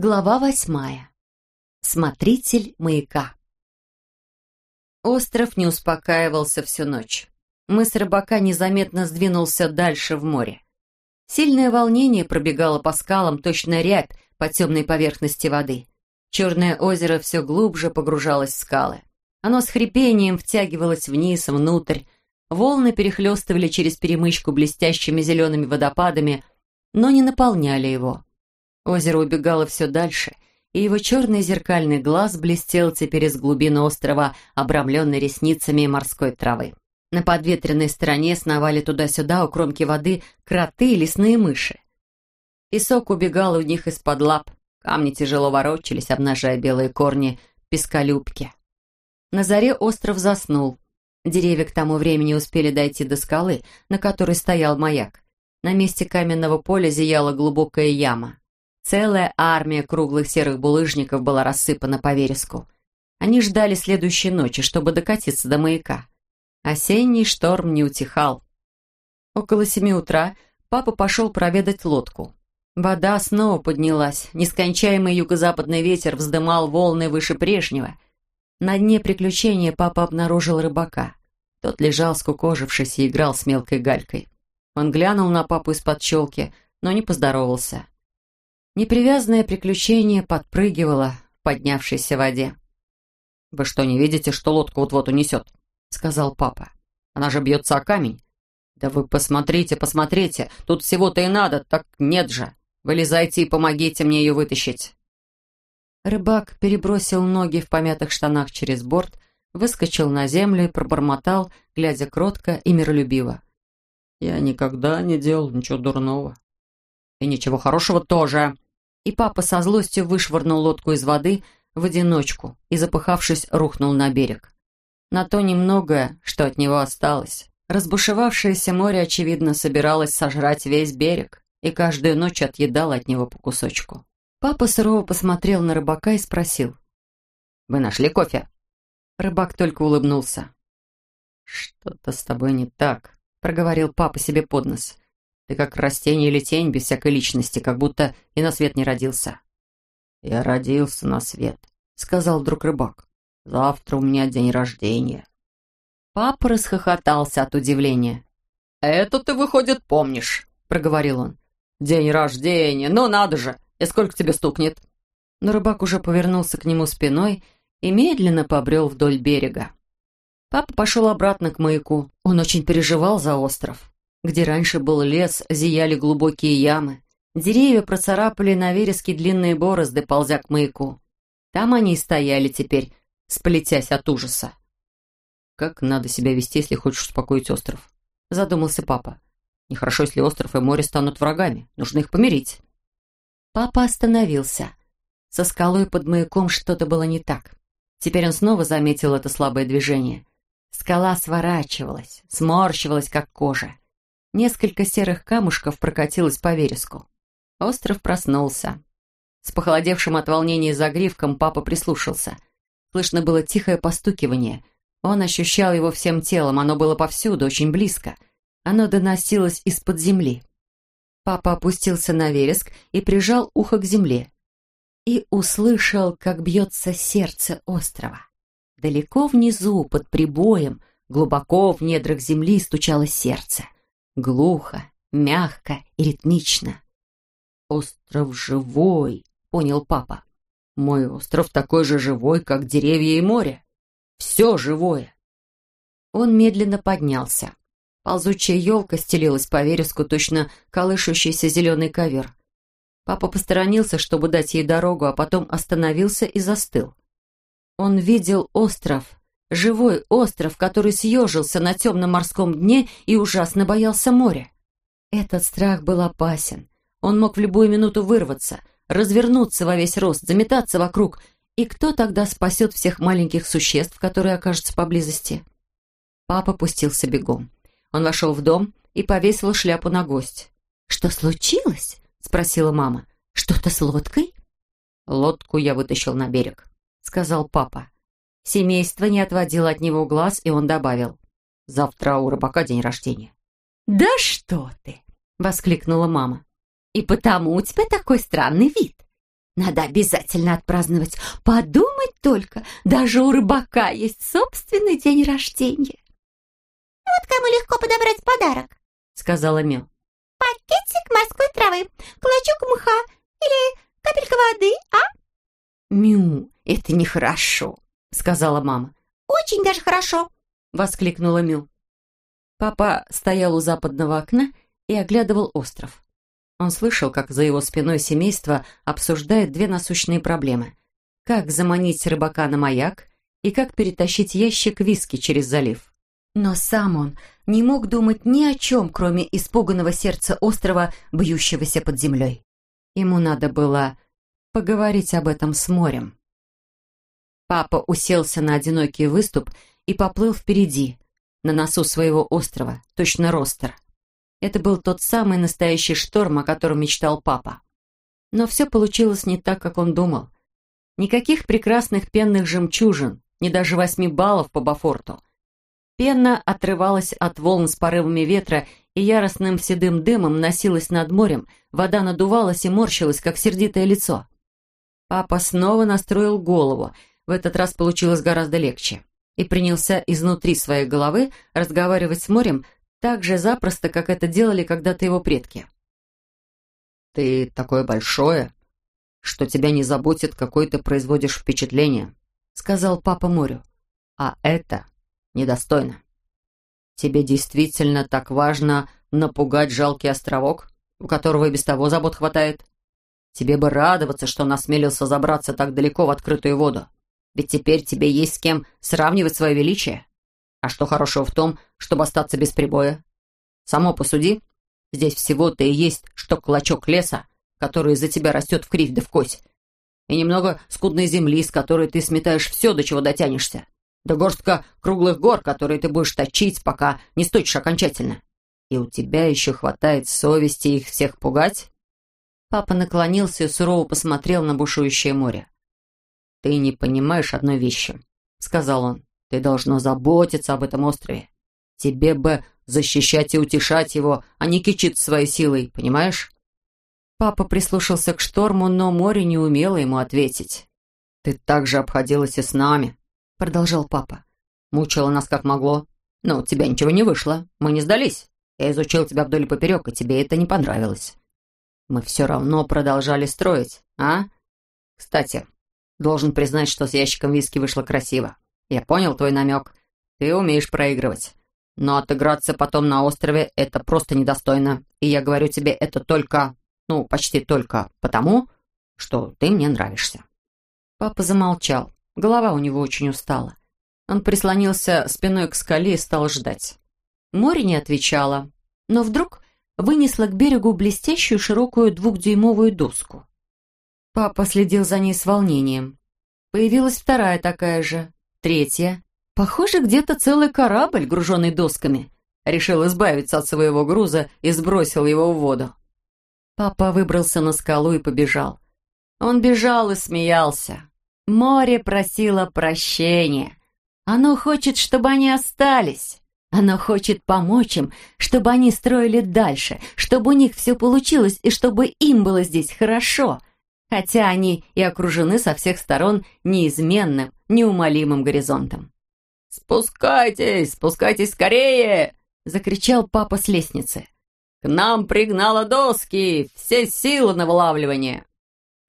Глава восьмая. Смотритель маяка. Остров не успокаивался всю ночь. Мыс рыбака незаметно сдвинулся дальше в море. Сильное волнение пробегало по скалам, точно рябь по темной поверхности воды. Черное озеро все глубже погружалось в скалы. Оно с хрипением втягивалось вниз, внутрь. Волны перехлестывали через перемычку блестящими зелеными водопадами, но не наполняли его. Озеро убегало все дальше, и его черный зеркальный глаз блестел теперь из глубины острова, обрамленный ресницами морской травы. На подветренной стороне сновали туда-сюда у кромки воды кроты и лесные мыши. Песок убегал у них из-под лап, камни тяжело ворочались, обнажая белые корни песколюбки. На заре остров заснул. Деревья к тому времени успели дойти до скалы, на которой стоял маяк. На месте каменного поля зияла глубокая яма. Целая армия круглых серых булыжников была рассыпана по вереску. Они ждали следующей ночи, чтобы докатиться до маяка. Осенний шторм не утихал. Около семи утра папа пошел проведать лодку. Вода снова поднялась, нескончаемый юго-западный ветер вздымал волны выше прежнего. На дне приключения папа обнаружил рыбака. Тот лежал, скукожившись, и играл с мелкой галькой. Он глянул на папу из-под челки, но не поздоровался. Непривязанное приключение подпрыгивало в поднявшейся воде. «Вы что, не видите, что лодка вот-вот унесет?» — сказал папа. «Она же бьется о камень». «Да вы посмотрите, посмотрите, тут всего-то и надо, так нет же. Вылезайте и помогите мне ее вытащить». Рыбак перебросил ноги в помятых штанах через борт, выскочил на землю и пробормотал, глядя кротко и миролюбиво. «Я никогда не делал ничего дурного». «И ничего хорошего тоже», и папа со злостью вышвырнул лодку из воды в одиночку и, запыхавшись, рухнул на берег. На то немногое, что от него осталось. Разбушевавшееся море, очевидно, собиралось сожрать весь берег и каждую ночь отъедало от него по кусочку. Папа сурово посмотрел на рыбака и спросил. «Вы нашли кофе?» Рыбак только улыбнулся. «Что-то с тобой не так», — проговорил папа себе под нос. Ты как растение или тень, без всякой личности, как будто и на свет не родился». «Я родился на свет», — сказал вдруг рыбак. «Завтра у меня день рождения». Папа расхохотался от удивления. «Это ты, выходит, помнишь», — проговорил он. «День рождения, ну надо же! И сколько тебе стукнет?» Но рыбак уже повернулся к нему спиной и медленно побрел вдоль берега. Папа пошел обратно к маяку. Он очень переживал за остров. Где раньше был лес, зияли глубокие ямы. Деревья процарапали на вереске длинные борозды, ползя к маяку. Там они и стояли теперь, сплетясь от ужаса. «Как надо себя вести, если хочешь успокоить остров?» Задумался папа. «Нехорошо, если остров и море станут врагами. Нужно их помирить». Папа остановился. Со скалой под маяком что-то было не так. Теперь он снова заметил это слабое движение. Скала сворачивалась, сморщивалась, как кожа. Несколько серых камушков прокатилось по вереску. Остров проснулся. С похолодевшим от волнения загривком папа прислушался. Слышно было тихое постукивание. Он ощущал его всем телом, оно было повсюду, очень близко. Оно доносилось из-под земли. Папа опустился на вереск и прижал ухо к земле. И услышал, как бьется сердце острова. Далеко внизу, под прибоем, глубоко в недрах земли стучало сердце. Глухо, мягко и ритмично. «Остров живой», — понял папа. «Мой остров такой же живой, как деревья и море. Все живое». Он медленно поднялся. Ползучая елка стелилась по вереску, точно колышущийся зеленый ковер. Папа посторонился, чтобы дать ей дорогу, а потом остановился и застыл. Он видел остров, Живой остров, который съежился на темном морском дне и ужасно боялся моря. Этот страх был опасен. Он мог в любую минуту вырваться, развернуться во весь рост, заметаться вокруг. И кто тогда спасет всех маленьких существ, которые окажутся поблизости? Папа пустился бегом. Он вошел в дом и повесил шляпу на гость. «Что случилось?» — спросила мама. «Что-то с лодкой?» «Лодку я вытащил на берег», — сказал папа. Семейство не отводило от него глаз, и он добавил. «Завтра у рыбака день рождения». «Да что ты!» — воскликнула мама. «И потому у тебя такой странный вид. Надо обязательно отпраздновать. Подумать только, даже у рыбака есть собственный день рождения. «Вот кому легко подобрать подарок», — сказала Мю. «Пакетик морской травы, клочок мха или капелька воды, а?» «Мю, это нехорошо», — сказала мама. «Очень даже хорошо», — воскликнула Мю. Папа стоял у западного окна и оглядывал остров. Он слышал, как за его спиной семейство обсуждает две насущные проблемы. Как заманить рыбака на маяк и как перетащить ящик виски через залив. Но сам он не мог думать ни о чем, кроме испуганного сердца острова, бьющегося под землей. Ему надо было поговорить об этом с морем. Папа уселся на одинокий выступ и поплыл впереди, на носу своего острова, точно ростер. Это был тот самый настоящий шторм, о котором мечтал папа. Но все получилось не так, как он думал. Никаких прекрасных пенных жемчужин, ни даже восьми баллов по Бафорту. Пена отрывалась от волн с порывами ветра и яростным седым дымом носилась над морем, вода надувалась и морщилась, как сердитое лицо. Папа снова настроил голову, в этот раз получилось гораздо легче, и принялся изнутри своей головы разговаривать с морем так же запросто, как это делали когда-то его предки. «Ты такое большое, что тебя не заботит, какое ты производишь впечатление», сказал папа морю. «А это недостойно. Тебе действительно так важно напугать жалкий островок, у которого и без того забот хватает? Тебе бы радоваться, что он осмелился забраться так далеко в открытую воду. Ведь теперь тебе есть с кем сравнивать свое величие. А что хорошего в том, чтобы остаться без прибоя? Само посуди. Здесь всего-то и есть, что клочок леса, который из-за тебя растет в кривь да в кось, и немного скудной земли, с которой ты сметаешь все, до чего дотянешься, да горстка круглых гор, которые ты будешь точить, пока не сточишь окончательно. И у тебя еще хватает совести их всех пугать? Папа наклонился и сурово посмотрел на бушующее море. «Ты не понимаешь одной вещи», — сказал он. «Ты должно заботиться об этом острове. Тебе бы защищать и утешать его, а не кичиться своей силой, понимаешь?» Папа прислушался к шторму, но море не умело ему ответить. «Ты так же обходилась и с нами», — продолжал папа. «Мучила нас как могло. Но у тебя ничего не вышло. Мы не сдались. Я изучил тебя вдоль и поперек, и тебе это не понравилось мы все равно продолжали строить, а? Кстати, должен признать, что с ящиком виски вышло красиво. Я понял твой намек. Ты умеешь проигрывать. Но отыграться потом на острове — это просто недостойно. И я говорю тебе это только, ну, почти только потому, что ты мне нравишься». Папа замолчал. Голова у него очень устала. Он прислонился спиной к скале и стал ждать. Море не отвечало. Но вдруг вынесла к берегу блестящую широкую двухдюймовую доску. Папа следил за ней с волнением. Появилась вторая такая же, третья. Похоже, где-то целый корабль, груженный досками. Решил избавиться от своего груза и сбросил его в воду. Папа выбрался на скалу и побежал. Он бежал и смеялся. Море просило прощения. Оно хочет, чтобы они остались. Она хочет помочь им, чтобы они строили дальше, чтобы у них все получилось и чтобы им было здесь хорошо, хотя они и окружены со всех сторон неизменным, неумолимым горизонтом. «Спускайтесь, спускайтесь скорее!» — закричал папа с лестницы. «К нам пригнало доски, все силы на вылавливание!»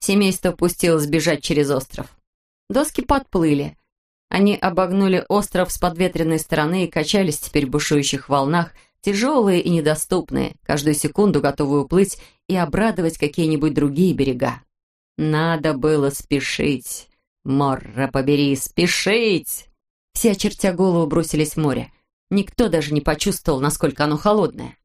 Семейство пустилось бежать через остров. Доски подплыли, они обогнули остров с подветренной стороны и качались теперь в бушующих волнах, тяжелые и недоступные, каждую секунду готовые уплыть и обрадовать какие-нибудь другие берега. Надо было спешить. Морра побери, спешить! Все, очертя голову, бросились в море. Никто даже не почувствовал, насколько оно холодное.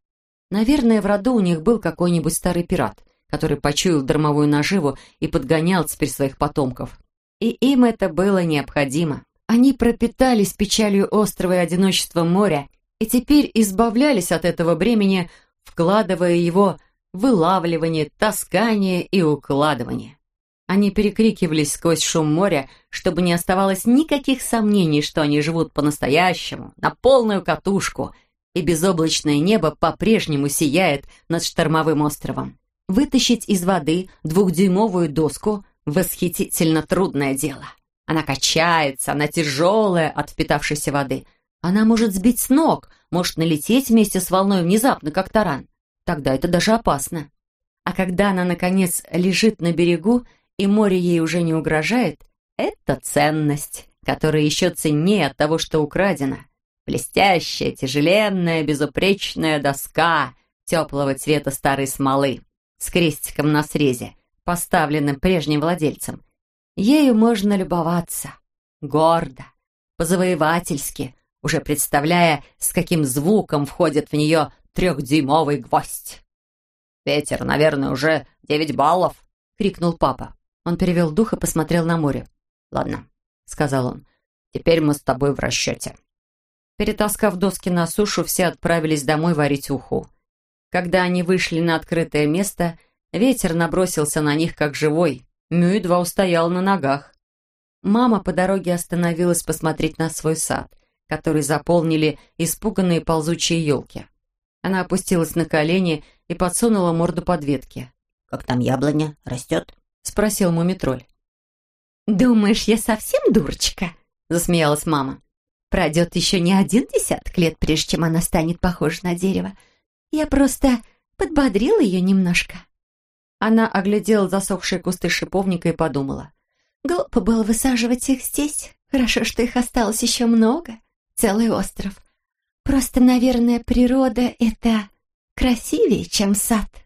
Наверное, в роду у них был какой-нибудь старый пират, который почуял дармовую наживу и подгонял теперь своих потомков. И им это было необходимо. Они пропитались печалью острова и одиночеством моря и теперь избавлялись от этого бремени, вкладывая его в вылавливание, таскание и укладывание. Они перекрикивались сквозь шум моря, чтобы не оставалось никаких сомнений, что они живут по-настоящему, на полную катушку, и безоблачное небо по-прежнему сияет над штормовым островом. Вытащить из воды двухдюймовую доску восхитительно трудное дело. Она качается, она тяжелая от впитавшейся воды. Она может сбить с ног, может налететь вместе с волной внезапно, как таран. Тогда это даже опасно. А когда она, наконец, лежит на берегу, и море ей уже не угрожает, это ценность, которая еще ценнее от того, что украдено. Блестящая, тяжеленная, безупречная доска теплого цвета старой смолы с крестиком на срезе, поставленным прежним владельцем. Ею можно любоваться. Гордо, позавоевательски, уже представляя, с каким звуком входит в нее трехдюймовый гвоздь. «Ветер, наверное, уже девять баллов!» — крикнул папа. Он перевел дух и посмотрел на море. «Ладно», — сказал он, — «теперь мы с тобой в расчете». Перетаскав доски на сушу, все отправились домой варить уху. Когда они вышли на открытое место, ветер набросился на них как живой. Мю едва устоял на ногах. Мама по дороге остановилась посмотреть на свой сад, который заполнили испуганные ползучие елки. Она опустилась на колени и подсунула морду под ветки. «Как там яблоня? Растет?» — спросил мумитроль. «Думаешь, я совсем дурочка?» — засмеялась мама. «Пройдет еще не один десяток лет, прежде чем она станет похожа на дерево. Я просто подбодрила ее немножко». Она оглядела засохшие кусты шиповника и подумала. «Глупо было высаживать их здесь. Хорошо, что их осталось еще много. Целый остров. Просто, наверное, природа — это красивее, чем сад».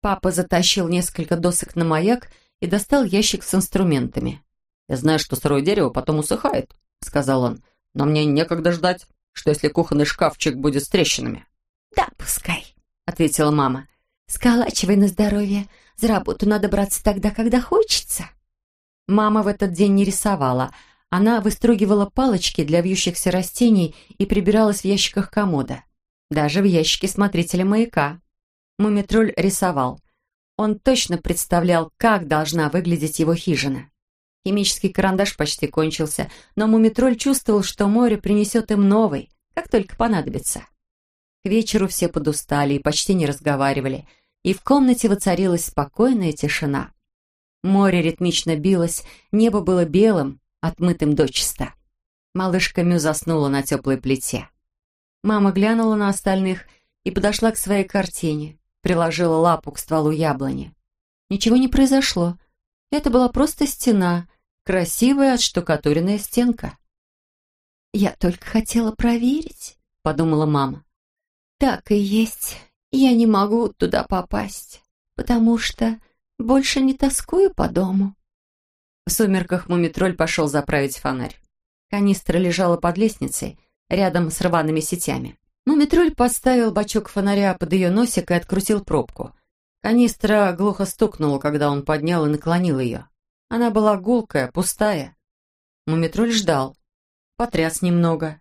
Папа затащил несколько досок на маяк и достал ящик с инструментами. «Я знаю, что сырое дерево потом усыхает», — сказал он. «Но мне некогда ждать, что если кухонный шкафчик будет с трещинами». «Да, пускай», — ответила мама. «Сколачивай на здоровье. За работу надо браться тогда, когда хочется». Мама в этот день не рисовала. Она выстругивала палочки для вьющихся растений и прибиралась в ящиках комода. Даже в ящике смотрителя маяка. Мумитроль рисовал. Он точно представлял, как должна выглядеть его хижина. Химический карандаш почти кончился, но Мумитроль чувствовал, что море принесет им новый, как только понадобится. К вечеру все подустали и почти не разговаривали, и в комнате воцарилась спокойная тишина. Море ритмично билось, небо было белым, отмытым дочисто. Малышка Мю заснула на теплой плите. Мама глянула на остальных и подошла к своей картине приложила лапу к стволу яблони. Ничего не произошло. Это была просто стена, красивая отштукатуренная стенка. «Я только хотела проверить», — подумала мама. «Так и есть. Я не могу туда попасть, потому что больше не тоскую по дому». В сумерках мумитроль пошел заправить фонарь. Канистра лежала под лестницей, рядом с рваными сетями. Мумитроль поставил бачок фонаря под ее носик и открутил пробку. Канистра глухо стукнула, когда он поднял и наклонил ее. Она была гулкая, пустая. Мумитроль ждал. Потряс немного.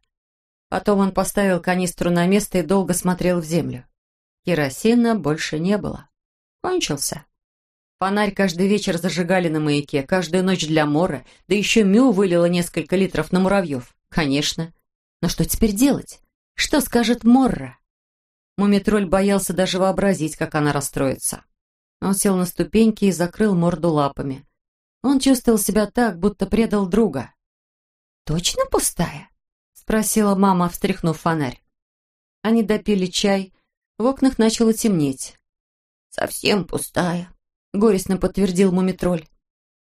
Потом он поставил канистру на место и долго смотрел в землю. Керосина больше не было. Кончился. Фонарь каждый вечер зажигали на маяке, каждую ночь для Мора, да еще Мю вылила несколько литров на муравьев. Конечно. Но что теперь делать? Что скажет Морра? Мумитроль боялся даже вообразить, как она расстроится. Он сел на ступеньки и закрыл морду лапами. Он чувствовал себя так, будто предал друга. «Точно пустая?» — спросила мама, встряхнув фонарь. Они допили чай, в окнах начало темнеть. «Совсем пустая», — горестно подтвердил Мумитроль.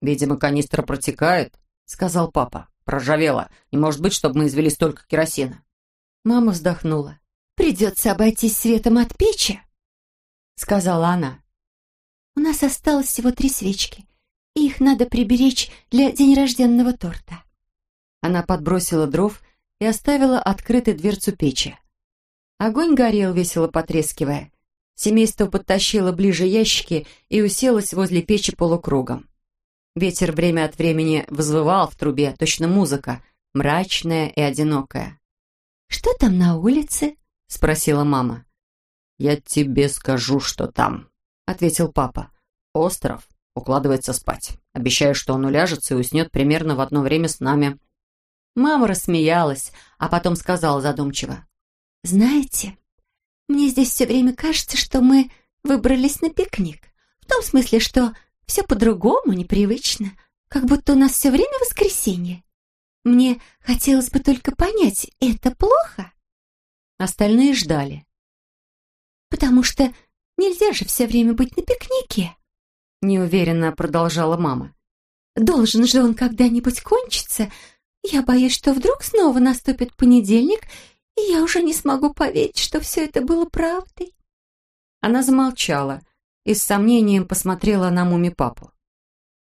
«Видимо, канистра протекает», — сказал папа. «Проржавела. Не может быть, чтобы мы извели столько керосина». Мама вздохнула. «Придется обойтись светом от печи», — сказала она. «У нас осталось всего три свечки, и их надо приберечь для день рожденного торта». Она подбросила дров и оставила открытой дверцу печи. Огонь горел, весело потрескивая. Семейство подтащило ближе ящики и уселось возле печи полукругом. Ветер время от времени взвывал в трубе, точно музыка, мрачная и одинокая. «Что там на улице?» — спросила мама. «Я тебе скажу, что там», — ответил папа. «Остров укладывается спать. Обещаю, что он уляжется и уснет примерно в одно время с нами». Мама рассмеялась, а потом сказала задумчиво. «Знаете, мне здесь все время кажется, что мы выбрались на пикник. В том смысле, что Все по-другому, непривычно, как будто у нас все время воскресенье. Мне хотелось бы только понять, это плохо?» Остальные ждали. «Потому что нельзя же все время быть на пикнике», неуверенно продолжала мама. «Должен же он когда-нибудь кончиться. Я боюсь, что вдруг снова наступит понедельник, и я уже не смогу поверить, что все это было правдой». Она замолчала и с сомнением посмотрела на муми-папу.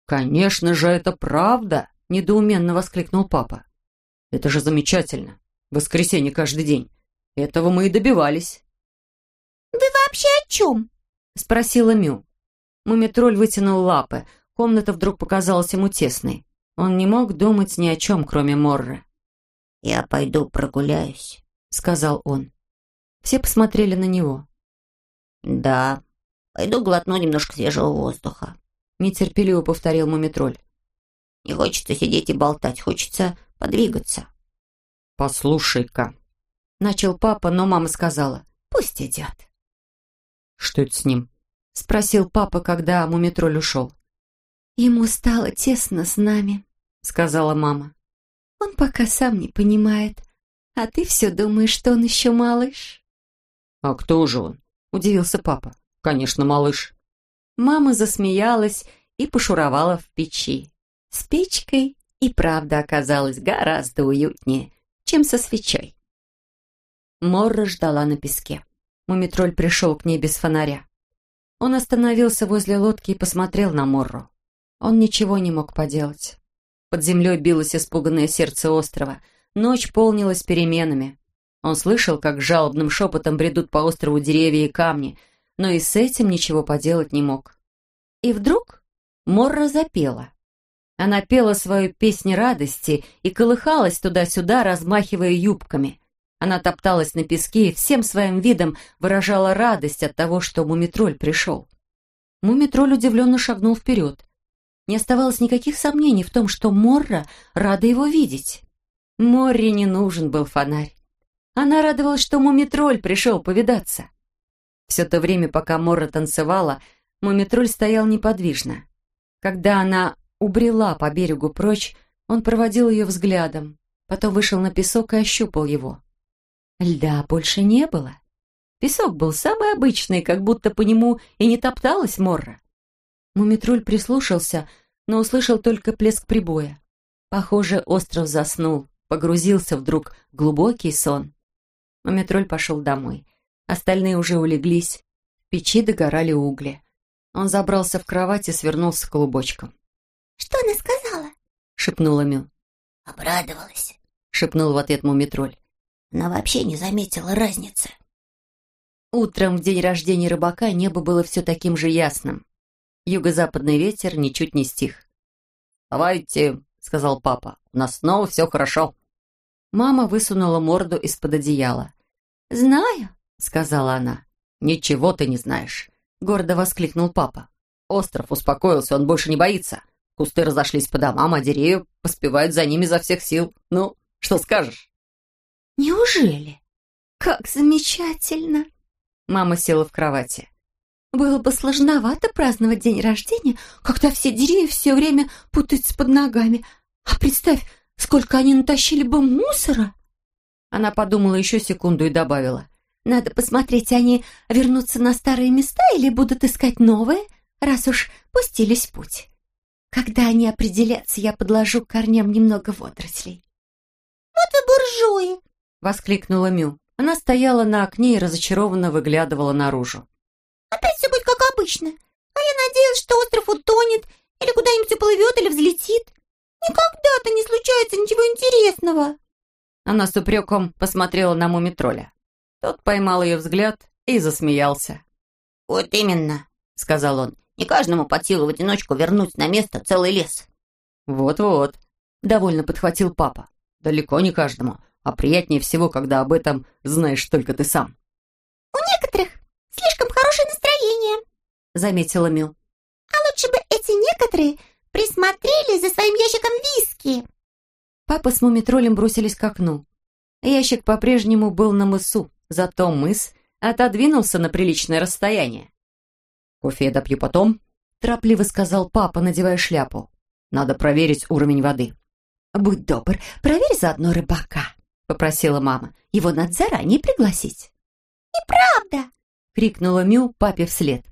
«Конечно же, это правда!» — недоуменно воскликнул папа. «Это же замечательно! Воскресенье каждый день! Этого мы и добивались!» «Вы вообще о чем?» — спросила Мю. Мумитроль вытянул лапы. Комната вдруг показалась ему тесной. Он не мог думать ни о чем, кроме Морры. «Я пойду прогуляюсь», — сказал он. Все посмотрели на него. «Да, пойду глотну немножко свежего воздуха», — нетерпеливо повторил Мумитроль. «Не хочется сидеть и болтать, хочется подвигаться». «Послушай-ка», — начал папа, но мама сказала, «пусть идет». «Что это с ним?» — спросил папа, когда Мумитроль ушел. «Ему стало тесно с нами», — сказала мама. «Он пока сам не понимает, а ты все думаешь, что он еще малыш». «А кто же он?» — удивился папа. «Конечно, малыш». Мама засмеялась и пошуровала в печи. С печкой и правда оказалась гораздо уютнее, чем со свечой. Морра ждала на песке. Мумитроль пришел к ней без фонаря. Он остановился возле лодки и посмотрел на Морру. Он ничего не мог поделать. Под землей билось испуганное сердце острова. Ночь полнилась переменами. Он слышал, как жалобным шепотом бредут по острову деревья и камни, но и с этим ничего поделать не мог. И вдруг Морра запела. Она пела свою песнь радости и колыхалась туда-сюда, размахивая юбками. Она топталась на песке и всем своим видом выражала радость от того, что Мумитроль пришел. Мумитроль удивленно шагнул вперед. Не оставалось никаких сомнений в том, что Морра рада его видеть. Морре не нужен был фонарь. Она радовалась, что Мумитроль пришел повидаться. Все то время, пока Морра танцевала, Мумитроль стоял неподвижно. Когда она убрела по берегу прочь, он проводил ее взглядом, потом вышел на песок и ощупал его. Льда больше не было. Песок был самый обычный, как будто по нему и не топталась Морра. Мумитруль прислушался, но услышал только плеск прибоя. Похоже, остров заснул, погрузился вдруг в глубокий сон. Мумитроль пошел домой. Остальные уже улеглись. В печи догорали угли. Он забрался в кровать и свернулся клубочком. «Что она сказала?» — шепнула Мю. «Обрадовалась», — шепнул в ответ Мумитроль. «Она вообще не заметила разницы». Утром в день рождения рыбака небо было все таким же ясным. Юго-западный ветер ничуть не стих. «Давайте», — сказал папа, — «у нас снова все хорошо». Мама высунула морду из-под одеяла. «Знаю», — сказала она. «Ничего ты не знаешь», — гордо воскликнул папа. «Остров успокоился, он больше не боится. Кусты разошлись по домам, а деревья поспевают за ними изо всех сил. Ну, что скажешь?» «Неужели? Как замечательно!» Мама села в кровати. Было бы сложновато праздновать день рождения, когда все деревья все время путаются под ногами. А представь, сколько они натащили бы мусора!» Она подумала еще секунду и добавила. «Надо посмотреть, они вернутся на старые места или будут искать новые, раз уж пустились в путь. Когда они определятся, я подложу к корням немного водорослей». «Вот и буржуи!» — воскликнула Мю. Она стояла на окне и разочарованно выглядывала наружу. Опять все будет как обычно. А я надеялась, что остров утонет, или куда-нибудь уплывет, или взлетит. Никогда-то не случается ничего интересного. Она с упреком посмотрела на мумитроля. Тот поймал ее взгляд и засмеялся. «Вот именно», — сказал он, — «не каждому под силу в одиночку вернуть на место целый лес». «Вот-вот», — довольно подхватил папа. «Далеко не каждому, а приятнее всего, когда об этом знаешь только ты сам». «У некоторых слишком хорошее настроение», — заметила Мил. «А лучше бы эти некоторые присмотрели за своим ящиком виски». Папа с мумитролем бросились к окну. Ящик по-прежнему был на мысу, зато мыс отодвинулся на приличное расстояние. «Кофе я допью потом», —— торопливо сказал папа, надевая шляпу. «Надо проверить уровень воды». «Будь добр, проверь заодно рыбака», — попросила мама. «Его надо заранее пригласить». «Неправда!» — крикнула Мю папе вслед.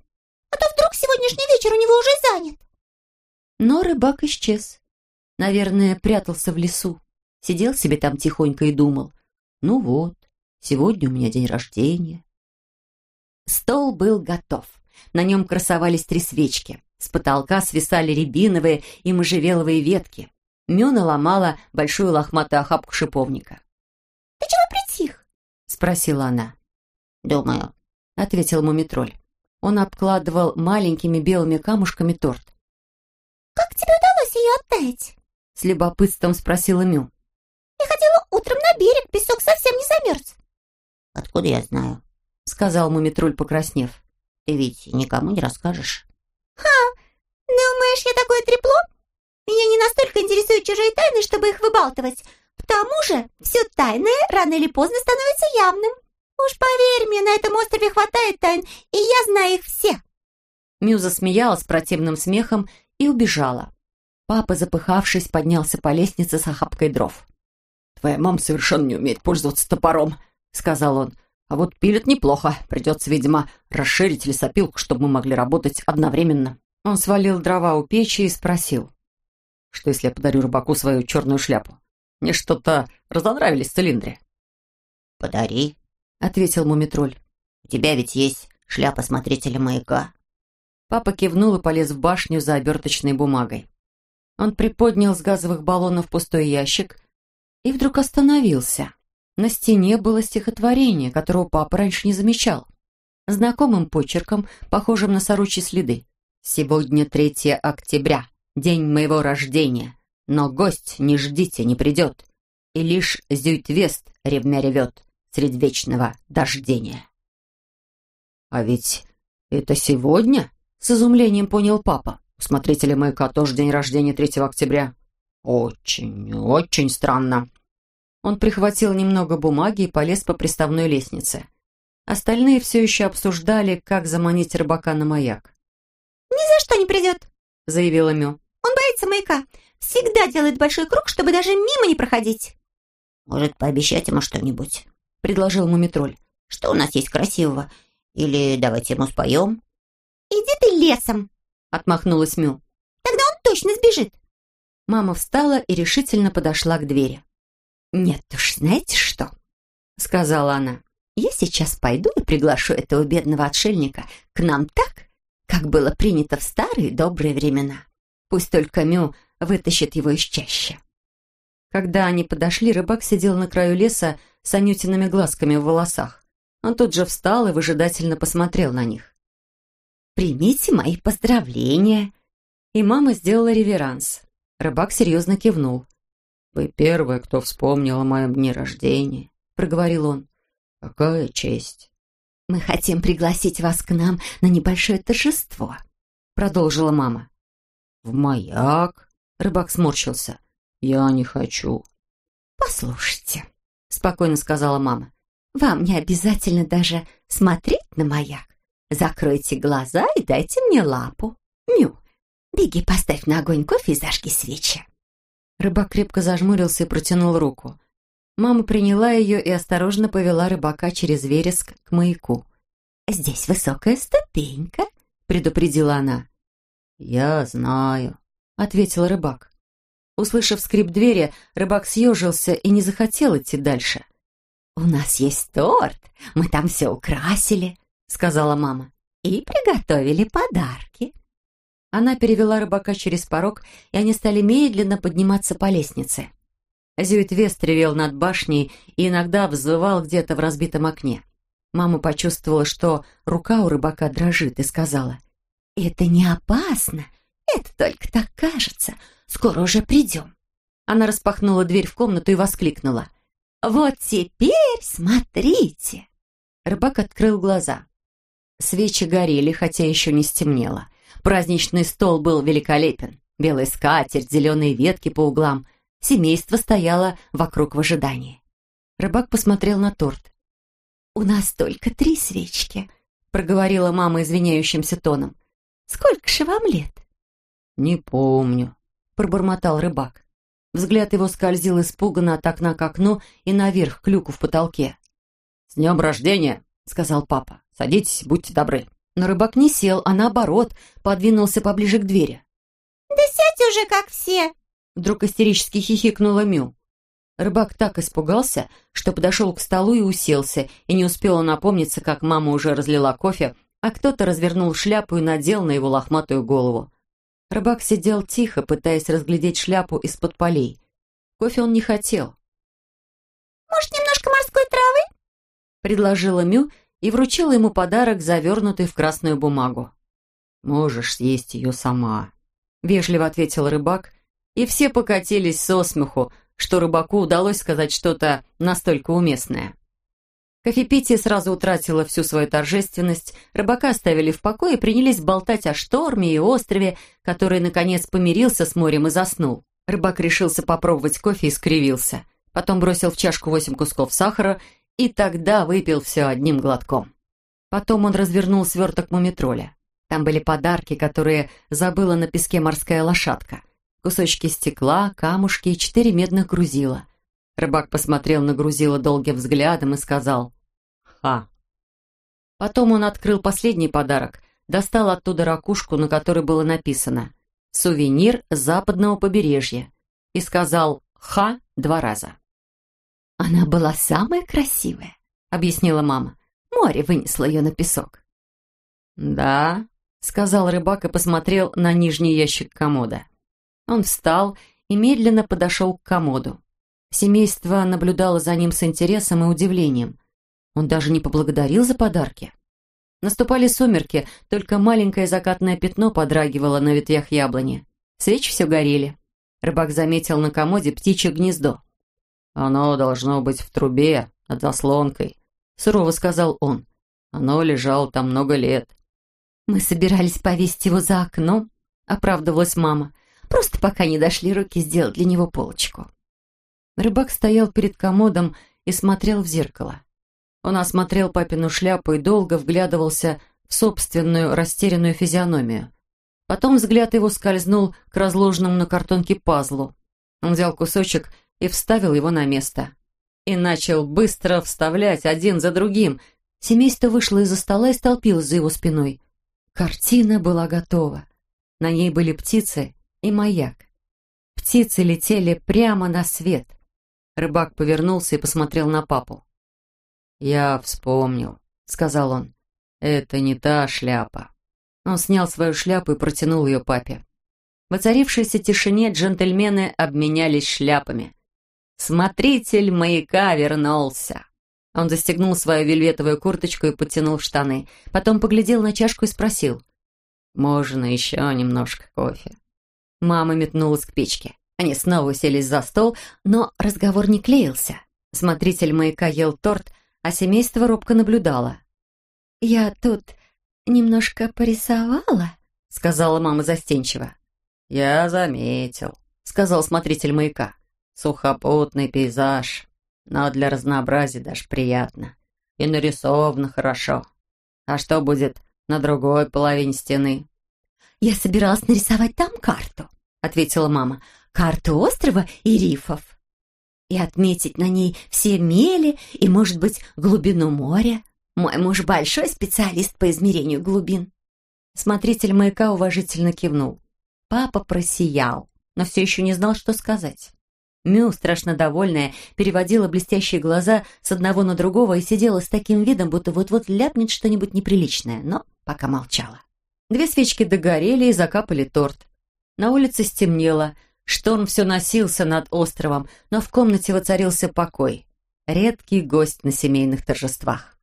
«А то вдруг сегодняшний вечер у него уже занят». Но рыбак исчез. Наверное, прятался в лесу. Сидел себе там тихонько и думал. «Ну вот, сегодня у меня день рождения». Стол был готов. На нем красовались три свечки. С потолка свисали рябиновые и можжевеловые ветки. Мю наломала большую лохматую охапку шиповника. «Ты чего притих?» — спросила она. «Думаю», — ответил мумитроль. Он обкладывал маленькими белыми камушками торт. «Как тебе удалось ее оттаять?» — с любопытством спросила Мю. «Я ходила утром на берег, песок совсем не замерз». «Откуда я знаю?» — сказал мумитроль, покраснев. «Ты ведь никому не расскажешь». «Ха! Думаешь, я такое трепло? Меня не настолько интересуют чужие тайны, чтобы их выбалтывать. К тому же, все тайное рано или поздно становится явным. Уж поверь мне, на этом острове хватает тайн, и я знаю их все». Мю засмеялась противным смехом и убежала. Папа, запыхавшись, поднялся по лестнице с охапкой дров. «Твоя мама совершенно не умеет пользоваться топором», — сказал он. «А вот пилит неплохо. Придется, видимо, расширить лесопилку, чтобы мы могли работать одновременно». Он свалил дрова у печи и спросил. «Что, если я подарю рыбаку свою черную шляпу? Мне что-то разонравились цилиндры». «Подари», — ответил мумитроль. «У тебя ведь есть шляпа смотрителя маяка». Папа кивнул и полез в башню за оберточной бумагой. Он приподнял с газовых баллонов пустой ящик и вдруг остановился. На стене было стихотворение, которого папа раньше не замечал. Знакомым почерком, похожим на сорочьи следы. «Сегодня 3 октября, день моего рождения, но гость, не ждите, не придет, и лишь Зюйтвест ревмя ревет средь вечного дождения». «А ведь это сегодня?» — с изумлением понял папа. «У смотрителя маяка тоже день рождения 3 октября». «Очень, очень странно». Он прихватил немного бумаги и полез по приставной лестнице. Остальные все еще обсуждали, как заманить рыбака на маяк. «Ни за что не придет», — заявила Мю. «Он боится маяка. Всегда делает большой круг, чтобы даже мимо не проходить». «Может, пообещать ему что-нибудь?» — предложил Мумитроль. «Что у нас есть красивого? Или давайте ему споем?» «Иди ты лесом!» — отмахнулась Мю. «Тогда он точно сбежит!» Мама встала и решительно подошла к двери. «Нет уж, знаете что?» — сказала она. «Я сейчас пойду и приглашу этого бедного отшельника к нам так, как было принято в старые добрые времена. Пусть только Мю вытащит его из чащи». Когда они подошли, рыбак сидел на краю леса с анютиными глазками в волосах. Он тут же встал и выжидательно посмотрел на них. «Примите мои поздравления!» И мама сделала реверанс. Рыбак серьезно кивнул. «Вы первая, кто вспомнил о моем дне рождения», — проговорил он. «Какая честь!» «Мы хотим пригласить вас к нам на небольшое торжество», — продолжила мама. «В маяк?» — рыбак сморщился. «Я не хочу». «Послушайте», — спокойно сказала мама. «Вам не обязательно даже смотреть на маяк. Закройте глаза и дайте мне лапу. Мю, беги, поставь на огонь кофе и зажги свечи». Рыбак крепко зажмурился и протянул руку. Мама приняла ее и осторожно повела рыбака через вереск к маяку. «Здесь высокая ступенька», — предупредила она. «Я знаю», — ответил рыбак. Услышав скрип двери, рыбак съежился и не захотел идти дальше. «У нас есть торт, мы там все украсили», — сказала мама. «И приготовили подарки». Она перевела рыбака через порог, и они стали медленно подниматься по лестнице. Зюитвест ревел над башней и иногда взвывал где-то в разбитом окне. Мама почувствовала, что рука у рыбака дрожит, и сказала, «Это не опасно, это только так кажется. Скоро уже придем». Она распахнула дверь в комнату и воскликнула, «Вот теперь смотрите!» Рыбак открыл глаза. Свечи горели, хотя еще не стемнело. Праздничный стол был великолепен. Белая скатерть, зеленые ветки по углам. Семейство стояло вокруг в ожидании. Рыбак посмотрел на торт. «У нас только три свечки», — проговорила мама извиняющимся тоном. Сколько же вам лет?» «Не помню», — пробормотал рыбак. Взгляд его скользил испуганно от окна к окну и наверх, к люку в потолке. «С днем рождения!» — сказал папа. «Садитесь, будьте добры». Но рыбак не сел, а наоборот, подвинулся поближе к двери. «Да сядь уже, как все!» Вдруг истерически хихикнула Мю. Рыбак так испугался, что подошел к столу и уселся, и не успел он напомниться, как мама уже разлила кофе, а кто-то развернул шляпу и надел на его лохматую голову. Рыбак сидел тихо, пытаясь разглядеть шляпу из-под полей. Кофе он не хотел. «Может, немножко морской травы?» предложила Мю и вручила ему подарок, завернутый в красную бумагу. «Можешь съесть ее сама», — вежливо ответил рыбак, и все покатились со смеху, что рыбаку удалось сказать что-то настолько уместное. Кофепитие сразу утратило всю свою торжественность, рыбака оставили в покое и принялись болтать о шторме и острове, который, наконец, помирился с морем и заснул. Рыбак решился попробовать кофе и скривился. Потом бросил в чашку восемь кусков сахара и тогда выпил все одним глотком. Потом он развернул сверток мумитроля. Там были подарки, которые забыла на песке морская лошадка кусочки стекла, камушки и четыре медных грузила. Рыбак посмотрел на грузила долгим взглядом и сказал «Ха». Потом он открыл последний подарок, достал оттуда ракушку, на которой было написано «Сувенир западного побережья» и сказал «Ха» два раза. «Она была самая красивая», — объяснила мама. «Море вынесло ее на песок». «Да», — сказал рыбак и посмотрел на нижний ящик комода. Он встал и медленно подошел к комоду. Семейство наблюдало за ним с интересом и удивлением. Он даже не поблагодарил за подарки. Наступали сумерки, только маленькое закатное пятно подрагивало на ветвях яблони. Свечи все горели. Рыбак заметил на комоде птичье гнездо. «Оно должно быть в трубе, над заслонкой», — сурово сказал он. «Оно лежало там много лет». «Мы собирались повесить его за окном», — оправдывалась мама. Просто пока не дошли руки сделать для него полочку. Рыбак стоял перед комодом и смотрел в зеркало. Он осмотрел папину шляпу и долго вглядывался в собственную растерянную физиономию. Потом взгляд его скользнул к разложенному на картонке пазлу. Он взял кусочек и вставил его на место. И начал быстро вставлять один за другим. Семейство вышло из-за стола и столпилось за его спиной. Картина была готова. На ней были птицы и маяк. Птицы летели прямо на свет. Рыбак повернулся и посмотрел на папу. «Я вспомнил», — сказал он. «Это не та шляпа». Он снял свою шляпу и протянул ее папе. В оцарившейся тишине джентльмены обменялись шляпами. Смотритель маяка вернулся. Он застегнул свою вельветовую курточку и подтянул штаны. Потом поглядел на чашку и спросил. «Можно еще немножко кофе?» Мама метнулась к печке. Они снова уселись за стол, но разговор не клеился. Смотритель маяка ел торт, а семейство робко наблюдало. «Я тут немножко порисовала», — сказала мама застенчиво. «Я заметил», — сказал смотритель маяка. «Сухопутный пейзаж, но для разнообразия даже приятно. И нарисовано хорошо. А что будет на другой половине стены?» «Я собиралась нарисовать там карту», — ответила мама. «Карту острова и рифов. И отметить на ней все мели и, может быть, глубину моря. Мой муж большой специалист по измерению глубин». Смотритель маяка уважительно кивнул. Папа просиял, но все еще не знал, что сказать. Мю, страшно довольная, переводила блестящие глаза с одного на другого и сидела с таким видом, будто вот-вот ляпнет что-нибудь неприличное, но пока молчала. Две свечки догорели и закапали торт. На улице стемнело, шторм все носился над островом, но в комнате воцарился покой. Редкий гость на семейных торжествах.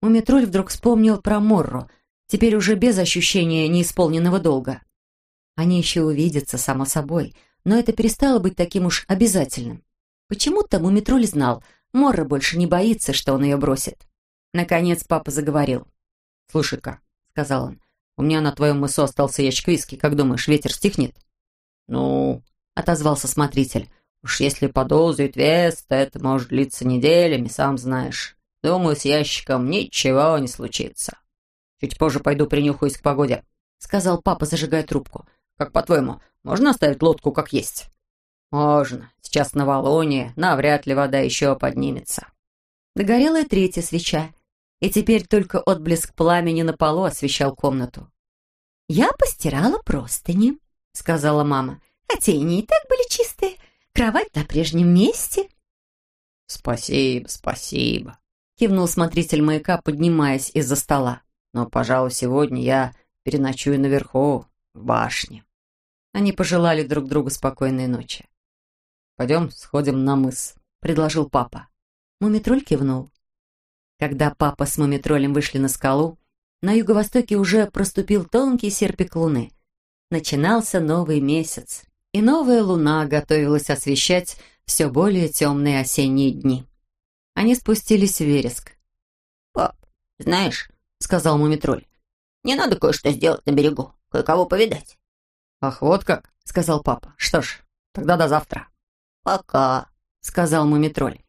Мумитруль вдруг вспомнил про Морру, теперь уже без ощущения неисполненного долга. Они еще увидятся, само собой, но это перестало быть таким уж обязательным. Почему-то Мумитруль знал, Морра больше не боится, что он ее бросит. Наконец папа заговорил. «Слушай-ка», — сказал он, у меня на твоем мысу остался ящик виски. Как думаешь, ветер стихнет?» «Ну...» — отозвался смотритель. «Уж если подолзает вес, то это может длиться неделями, сам знаешь. Думаю, с ящиком ничего не случится. Чуть позже пойду принюхаюсь к погоде. сказал папа, зажигая трубку. «Как по-твоему, можно оставить лодку как есть?» «Можно. Сейчас на Волоне, навряд ли вода еще поднимется». Догорела и третья свеча, и теперь только отблеск пламени на полу освещал комнату. «Я постирала простыни», — сказала мама. «Хотя и не и так были чистые. Кровать на прежнем месте». «Спасибо, спасибо», — кивнул смотритель маяка, поднимаясь из-за стола. «Но, пожалуй, сегодня я переночую наверху, в башне». Они пожелали друг другу спокойной ночи. «Пойдем сходим на мыс», — предложил папа. Мумитроль кивнул. Когда папа с Мумитролем вышли на скалу, на юго-востоке уже проступил тонкий серпик луны. Начинался новый месяц, и новая луна готовилась освещать все более темные осенние дни. Они спустились в вереск. «Пап, знаешь, — сказал Мумитроль, — не надо кое-что сделать на берегу, кое-кого повидать». «Ах, вот как!» — сказал папа. «Что ж, тогда до завтра». «Пока», — сказал Мумитроль.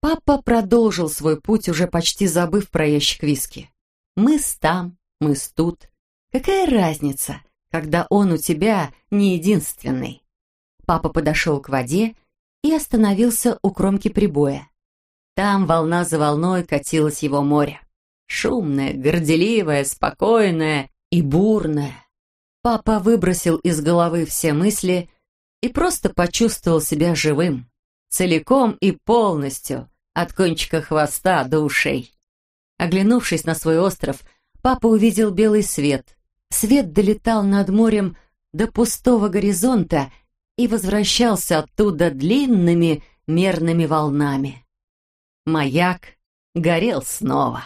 Папа продолжил свой путь, уже почти забыв про ящик виски. «Мы-с там, мы-с тут. Какая разница, когда он у тебя не единственный?» Папа подошел к воде и остановился у кромки прибоя. Там волна за волной катилось его море. Шумное, горделивое, спокойное и бурное. Папа выбросил из головы все мысли и просто почувствовал себя живым, целиком и полностью, от кончика хвоста до ушей. Оглянувшись на свой остров, папа увидел белый свет. Свет долетал над морем до пустого горизонта и возвращался оттуда длинными мерными волнами. Маяк горел снова.